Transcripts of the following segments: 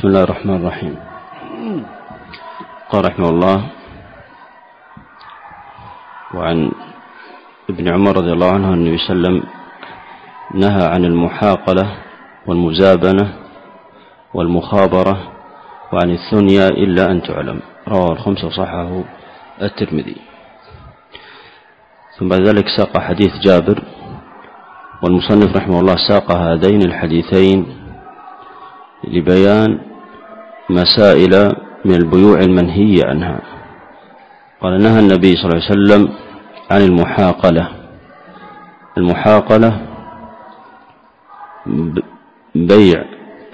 بسم الله الرحمن الرحيم قال رحمه الله وعن ابن عمر رضي الله عنه النبي صلى الله عليه وسلم نهى عن المحاقلة والمزابنة والمخابرة وعن الثنيا إلا أن تعلم رواه الخمسة وصححه الترمذي ثم بعد ذلك ساق حديث جابر والمصنف رحمه الله ساق هذين الحديثين لبيان مسائل من البيوع المنهي عنها. قال نهى النبي صلى الله عليه وسلم عن المحاقلة. المحاقلة بيع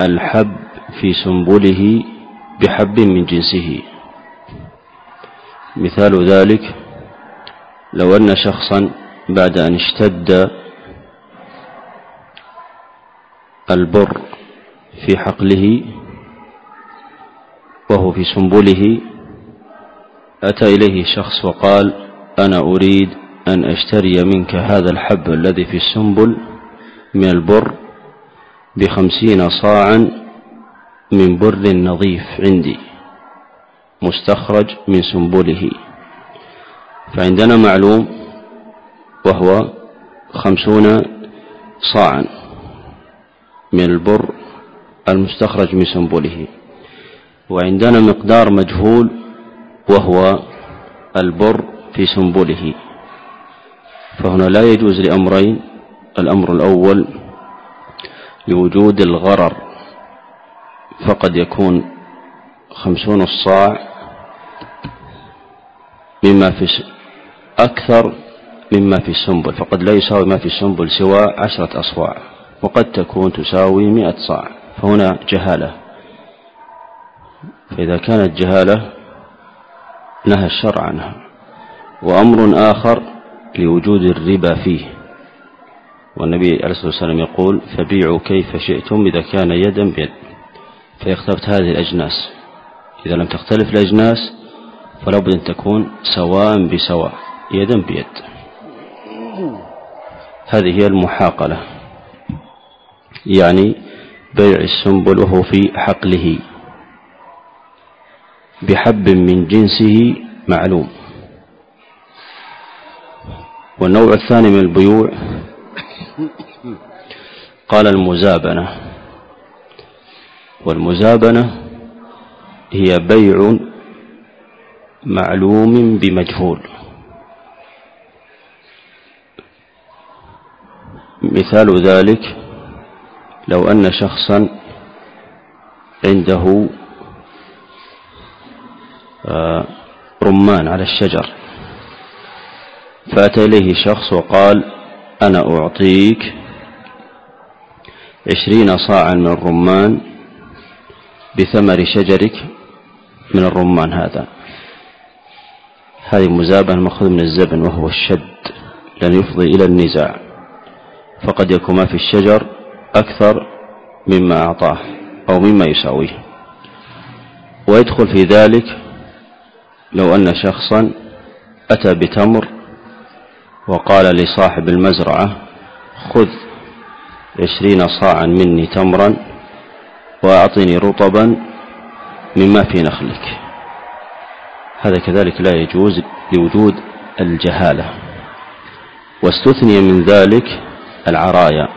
الحب في سنبله بحب من جنسه. مثال ذلك لو أن شخصا بعد أن اشتد البر في حقله وهو في سنبله أتى إليه شخص وقال أنا أريد أن أشتري منك هذا الحب الذي في السنبل من البر بخمسين صاعا من بر نظيف عندي مستخرج من سنبله. فعندنا معلوم وهو خمسون صاعا من البر المستخرج من سنبله. وعندنا مقدار مجهول وهو البر في سنبله. فهنا لا يجوز لأمرين. الأمر الأول لوجود الغرر. فقد يكون خمسون الصاع مما في أكثر مما في السنبل. فقد لا يساوي ما في السنبل سوى عشرة أصواع وقد تكون تساوي مئة صاع. فهنا جهالة. فإذا كانت جهالة نهى الشرع عنها. وأمر آخر لوجود الربا فيه. والنبي عليه الصلاة والسلام يقول فبيعوا كيف شئتم إذا كان يدا بيد. فاخترت هذه الأجناس. إذا لم تختلف الأجناس فلا بد أن تكون سواء بسواء يدا بيد. هذه هي المحاقلة. يعني بيع السنبل وهو في حقله. بحب من جنسه معلوم. والنوع الثاني من البيوع قال المزابنة. والمزابنة هي بيع معلوم بمجهول. مثال ذلك لو أن شخصا عنده رمان على الشجر. فأتى إليه شخص وقال أنا أعطيك عشرين صاعا من الرمان بثمر شجرك من الرمان هذا. هذه مزابنة مأخوذ من الزبن وهو الشد لن يفضي إلى النزاع. فقد يكون ما في الشجر أكثر مما أعطاه أو مما يساويه. ويدخل في ذلك لو أن شخصا أتى بتمر وقال لصاحب المزرعة خذ عشرين صاعا مني تمرا وأعطني رطبا مما في نخلك. هذا كذلك لا يجوز لوجود الجهالة. واستثني من ذلك العرايا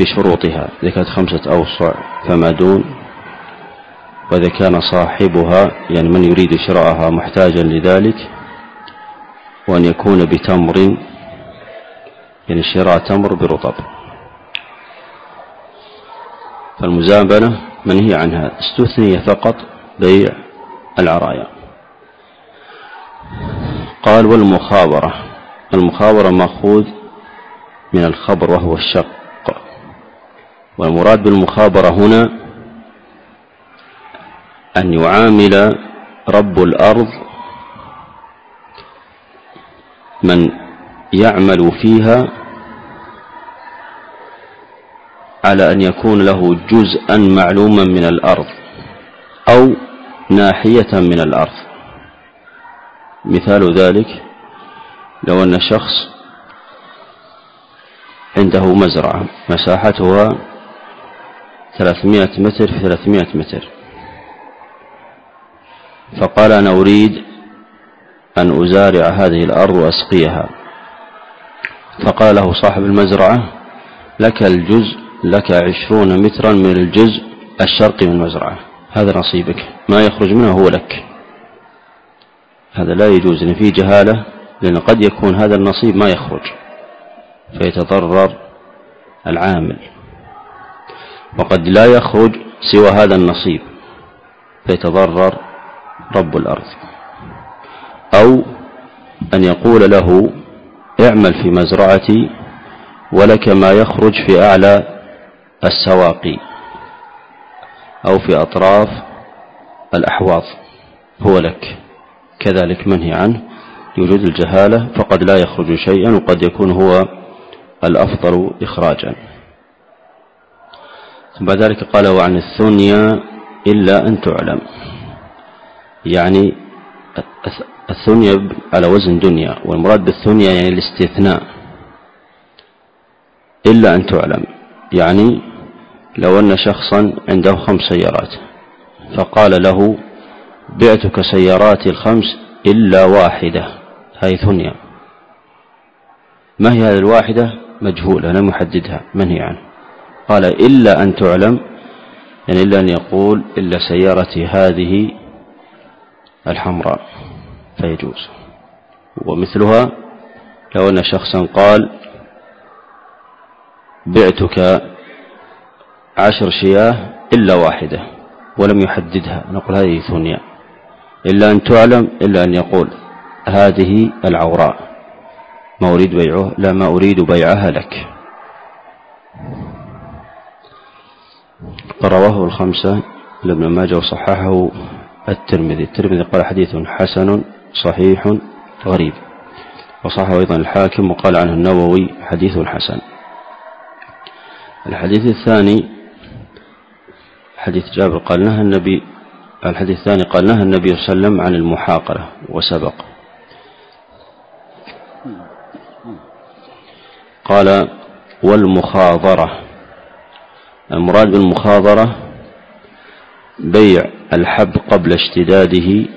بشروطها كانت خمسة أوصع فما دون وإذا كان صاحبها يعني من يريد شراءها محتاجا لذلك وأن يكون بتمر يعني شراء تمر برطب. فالمزابنة منهي عنها استثني فقط بيع العرايا. قال والمخابرة. المخابرة مأخوذ من الخبر وهو الشق. والمراد بالمخابرة هنا أن يعامل رب الأرض من يعمل فيها على أن يكون له جزءا معلوما من الأرض أو ناحية من الأرض. مثال ذلك لو أن شخص عنده مزرعة مساحتها ثلاثمائة متر في ثلاثمائة متر. فقال أنا أريد أن أزارع هذه الأرض وأسقيها. فقال له صاحب المزرعة لك الجزء لك عشرون مترا من الجزء الشرقي من المزرعة. هذا نصيبك ما يخرج منه هو لك. هذا لا يجوز لأن فيه جهالة لأن قد يكون هذا النصيب ما يخرج. فيتضرر العامل. وقد لا يخرج سوى هذا النصيب. فيتضرر رب الأرض. أو أن يقول له اعمل في مزرعتي ولك ما يخرج في أعلى السواقي أو في أطراف الأحواض. هو لك. كذلك منهي عنه. لوجود الجهالة فقد لا يخرج شيئا وقد يكون هو الأفضل إخراجا. ثم بعد ذلك قال وعن الثنيا إلا أن تعلم. يعني الثنيا على وزن دنيا والمراد بالثنيا يعني الاستثناء. إلا أن تعلم يعني لو أن شخصا عنده خمس سيارات فقال له بعتك سياراتي الخمس إلا واحدة هذه ثنيا ما هي هذه الواحدة؟ مجهولة لم يحددها. منهي عنه قال إلا أن تعلم يعني إلا أن يقول إلا سيارتي هذه الحمراء فيجوز. ومثلها لو أن شخصا قال بعتك عشر شياه إلا واحدة ولم يحددها. نقول هذه ثنيا إلا أن تعلم إلا أن يقول هذه العوراء. ما أريد بيعه لا ما أريد بيعها لك. رواه الخمسة لابن ماجه وصححه الترمذي. الترمذي قال حديث حسن صحيح غريب. وصححه أيضا الحاكم وقال عنه النووي حديث حسن. الحديث الثاني حديث جابر قال نهى النبي الحديث الثاني قال نهى النبي صلى الله عليه وسلم عن المحاقرة وسبق. قال والمخاضرة. المراد بالمخاضرة بيع الحب قبل اشتداده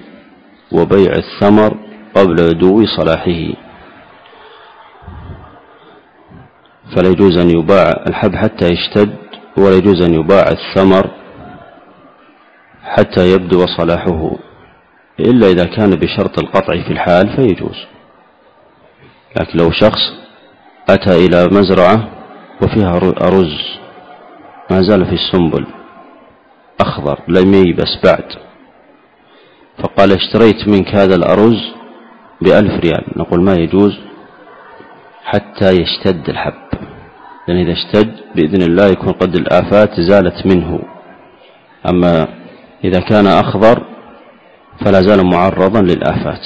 وبيع الثمر قبل بدو صلاحه. فلا يجوز أن يباع الحب حتى يشتد ولا يجوز أن يباع الثمر حتى يبدو صلاحه. إلا إذا كان بشرط القطع في الحال فيجوز. لكن لو شخص أتى إلى مزرعة وفيها أرز ما زال في السنبل. أخضر لم ييبس بعد. فقال اشتريت منك هذا الأرز بألف ريال. نقول ما يجوز؟ حتى يشتد الحب. لأن إذا اشتد بإذن الله يكون قد الآفات زالت منه. أما إذا كان أخضر فلا زال معرضا للآفات.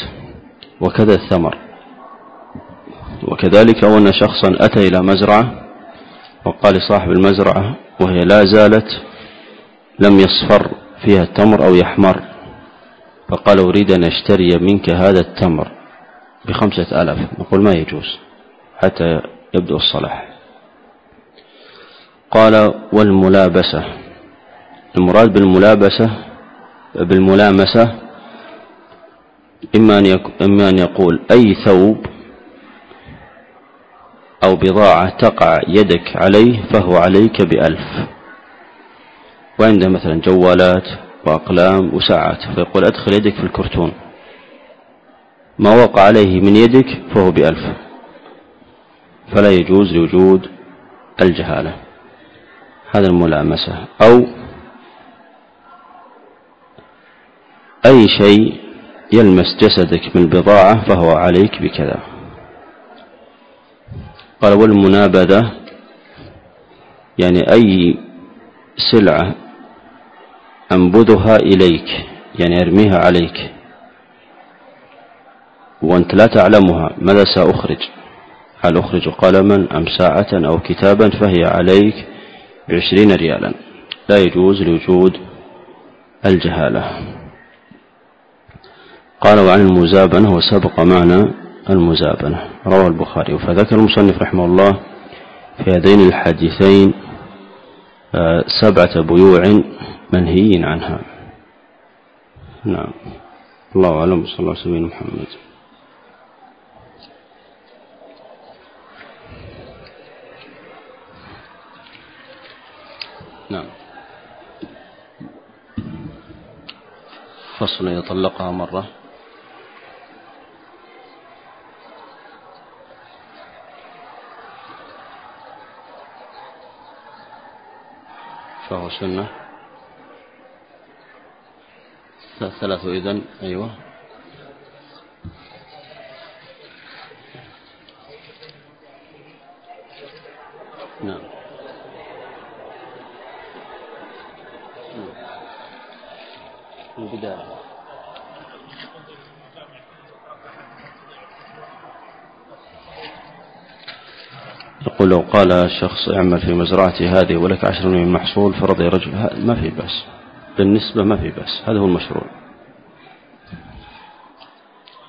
وكذا الثمر. وكذلك أن شخصا أتى إلى مزرعة وقال لصاحب المزرعة وهي لا زالت لم يصفر فيها التمر أو يحمر. فقال أريد أن أشتري منك هذا التمر بخمسة ألاف. نقول ما يجوز حتى يبدأ الصلاح. قال والملابسة. المراد بالملابسة بالملامسة إما أن, إما أن يقول أي ثوب أو بضاعة تقع يدك عليه فهو عليك بألف. وعنده مثلا جوالات وأقلام وساعات فيقول أدخل يدك في الكرتون. ما وقع عليه من يدك فهو بألف. فلا يجوز لوجود الجهالة. هذا الملامسة. أو أي شيء يلمس جسدك من بضاعة فهو عليك بكذا. قال والمنابذة يعني أي سلعة أنبذها إليك يعني أرميها عليك. وأنت لا تعلمها ماذا سأخرج؟ هل أخرج قلما أم ساعة أو كتابا فهي عليك بعشرين ريالا؟ لا يجوز لوجود الجهالة. قال وعن المزابنة وسبق معنا المزابنة. روى البخاري. فذكر المصنف رحمه الله في هذين الحديثين آه، سبعة بيوع منهي عنها. نعم. الله أعلم. صلى الله عليه وسلم محمد. نعم. فصل يطلقها مرة. فهو سنة. ثلاث إذن أيوة. نعم. البداية يقول لو قال شخص أعمل في مزرعتي هذه ولك عشر من محصول فرضي رجل ما في بأس. بالنسبة ما في بأس هذا هو المشروع.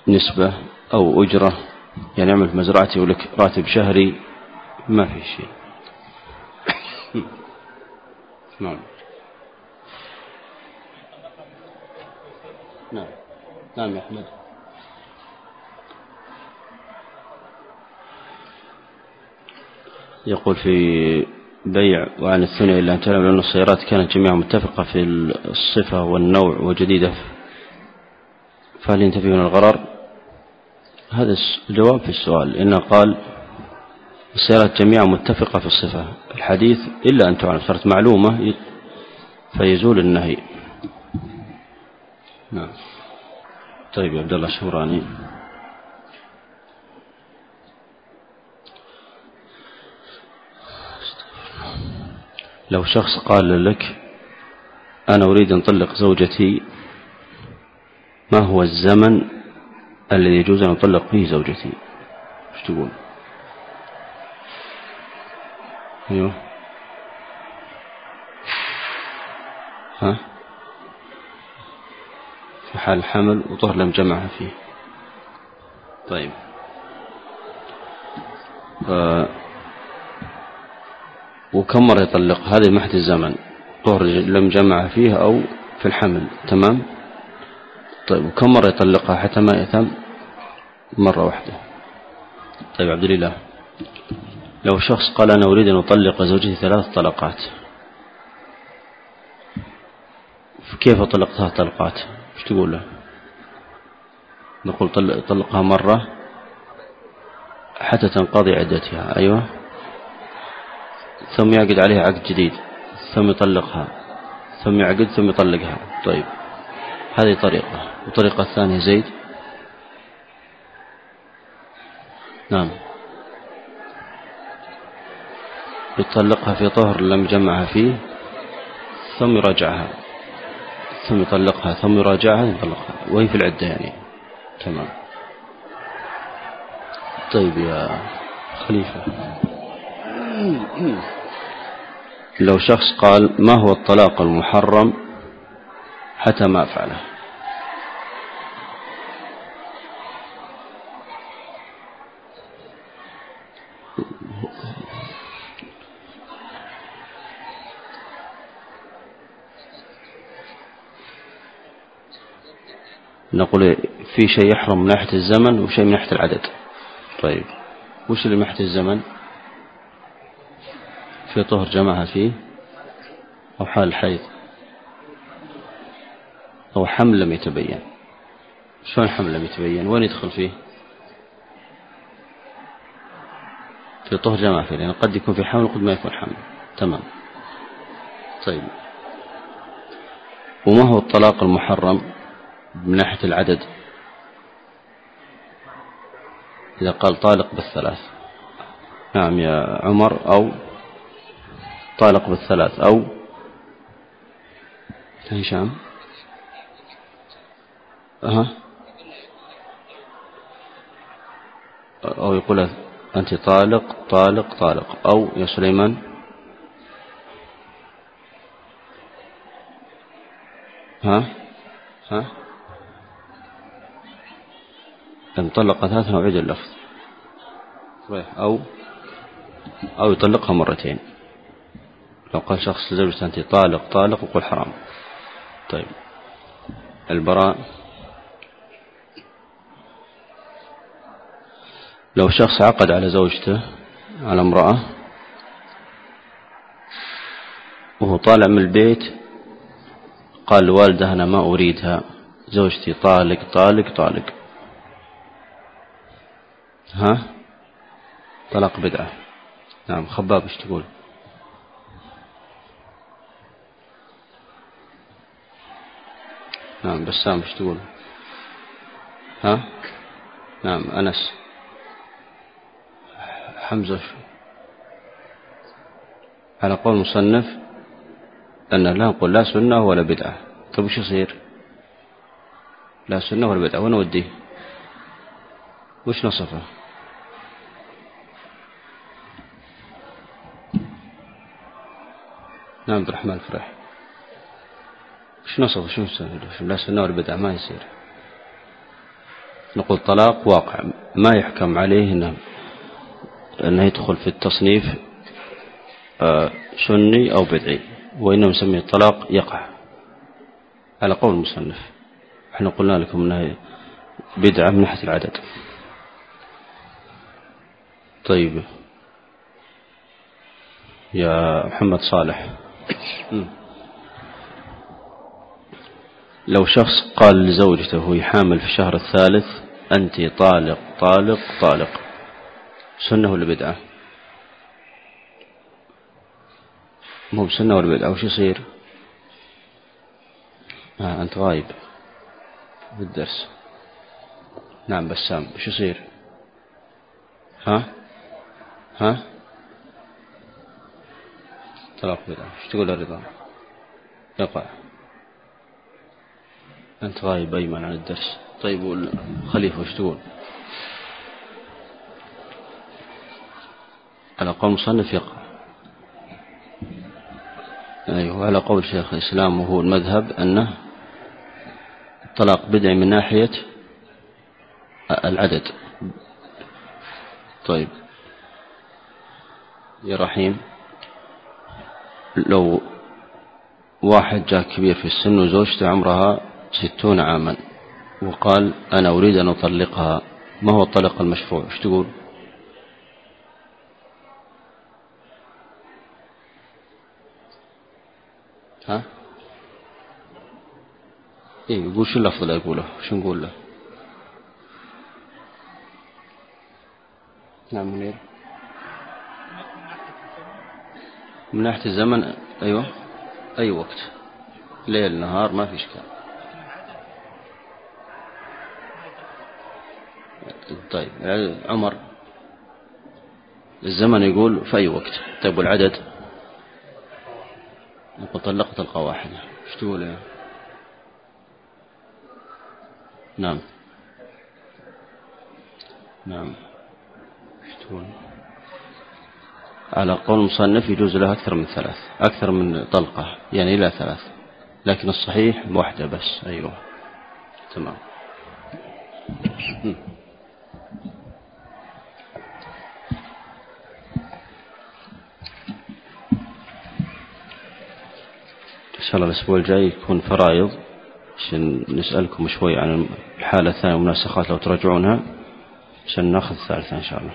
نسبة أو أجرة يعني أعمل في مزرعتي ولك راتب شهري ما في شيء. نعم. نعم. نعم يا أحمد. يقول في بيع وعن الثنية إلا أن تعلم لأن السيارات كانت جميعا متفقة في الصفة والنوع وجديدة. فهل ينتفي من الغرر هذا الجواب في السؤال. إنه قال السيارات جميعا متفقة في الصفة الحديث إلا أن تعلم صارت معلومة فيزول النهي. نعم. طيب يا عبد الله الشوراني لو شخص قال لك أنا أريد أن أطلق زوجتي ما هو الزمن الذي يجوز أن أطلق فيه زوجتي؟ إيش تقول؟ أيوه. ها؟ في حال الحمل وطهر لم جمعها فيه. طيب. آه وكم مرة يطلق؟ هذه محد الزمن. طهر لم جمع فيه أو في الحمل. تمام؟ طيب وكم مرة يطلقها؟ حتى ما يتم مرة واحدة. طيب عبد الله. لو شخص قال أنا أريد أن أطلق زوجتي ثلاث طلقات كيف طلقتها طلقات؟ إيش تقول له؟ نقول طلقها مرة حتى تنقضي عدتها. أيوة. ثم يعقد عليها عقد جديد ثم يطلقها ثم يعقد ثم يطلقها. طيب هذه طريقة والطريقة الثانية زيد. نعم. يطلقها في طهر لم جمعها فيه ثم يراجعها. ثم يطلقها ثم يراجعها ثم يطلقها. وهي في العدة يعني. تمام. طيب يا خليفة. لو شخص قال ما هو الطلاق المحرم؟ حتى ما أفعله. نقول في شيء يحرم من ناحية الزمن وشيء من ناحية العدد. طيب وش اللي من ناحية الزمن؟ في طهر جمعها فيه أو حال الحيض أو حمل لم يتبين. شلون حمل لم يتبين؟ وين يدخل فيه؟ في طهر جمع فيه لأن قد يكون في حمل وقد ما يكون حمل. تمام. طيب. وما هو الطلاق المحرم من ناحية العدد؟ إذا قال طالق بالثلاث. نعم يا عمر أو طالق بالثلاث أو هشام. أها. أو يقول أنت طالق طالق طالق. أو يا سليمان. ها؟ ها؟ إن طلق ثلاثا أعيد اللفظ. أو أو يطلقها مرتين. لو قال شخص لزوجته أنت طالق طالق وقل حرام. طيب. البراء. لو شخص عقد على زوجته على امرأة وهو طالع من البيت قال لوالده أنا ما أريدها زوجتي طالق طالق طالق. ها؟ طلاق بدعة. نعم خباب إيش تقول؟ نعم بسام إيش تقول؟ ها؟ نعم أنس. حمزة. على قول مصنف أن لا نقول لا سنة ولا بدعة. طيب وش يصير؟ لا سنة ولا بدعة. وين نوديه وش نصفه؟ نعم عبد الرحمن فرح وش نصفه شو لا سنة ولا بدعة ما يصير. نقول طلاق واقع. ما يحكم عليه انه إنه يدخل في التصنيف آه، سني أو بدعي وانما نسميه الطلاق يقع. على قول المصنف. إحنا قلنا لكم انها بدعة من ناحية العدد. طيب. يا محمد صالح. لو شخص قال لزوجته وهي حامل في الشهر الثالث أنت طالق طالق طالق. سنة ولا بدعة؟ مو بسنة ولا بدعة وش يصير؟ آه أنت غايب. بالدرس. نعم بسام وش يصير؟ ها؟ ها؟ طلاق بدعة. وش تقول الرضا يقع. أنت غايب أيمن عن الدرس. طيب خليفة وش تقول؟ على قول مصنف يقع أيوه على قول شيخ الإسلام وهو المذهب أنه الطلاق بدعي من ناحية العدد. طيب. يا رحيم لو واحد جاء كبير في السن وزوجته عمرها ستون عاما. وقال أنا أريد أن أطلقها. ما هو الطلاق المشروع؟ إيش تقول؟ ها؟ إيه يقول شو اللفظ اللي يقوله شو نقول له؟ نعم منير. من ناحية الزمن؟ أيوة. أي وقت؟ ليل نهار ما في إشكال. طيب عمر الزمن يقول في أي وقت؟ طيب والعدد؟ يقول طلقت واحدة. إيش تقول نعم. نعم. إيش تقول؟ على قول المصنف يجوز له أكثر من ثلاث أكثر من طلقة يعني إلى ثلاث لكن الصحيح واحدة بس. أيوه. تمام إن شاء الله الأسبوع الجاي يكون فرائض عشان نسألكم شوي عن الحالة الثانية والمناسخات لو تراجعونها عشان ناخذ الثالثة إن شاء الله.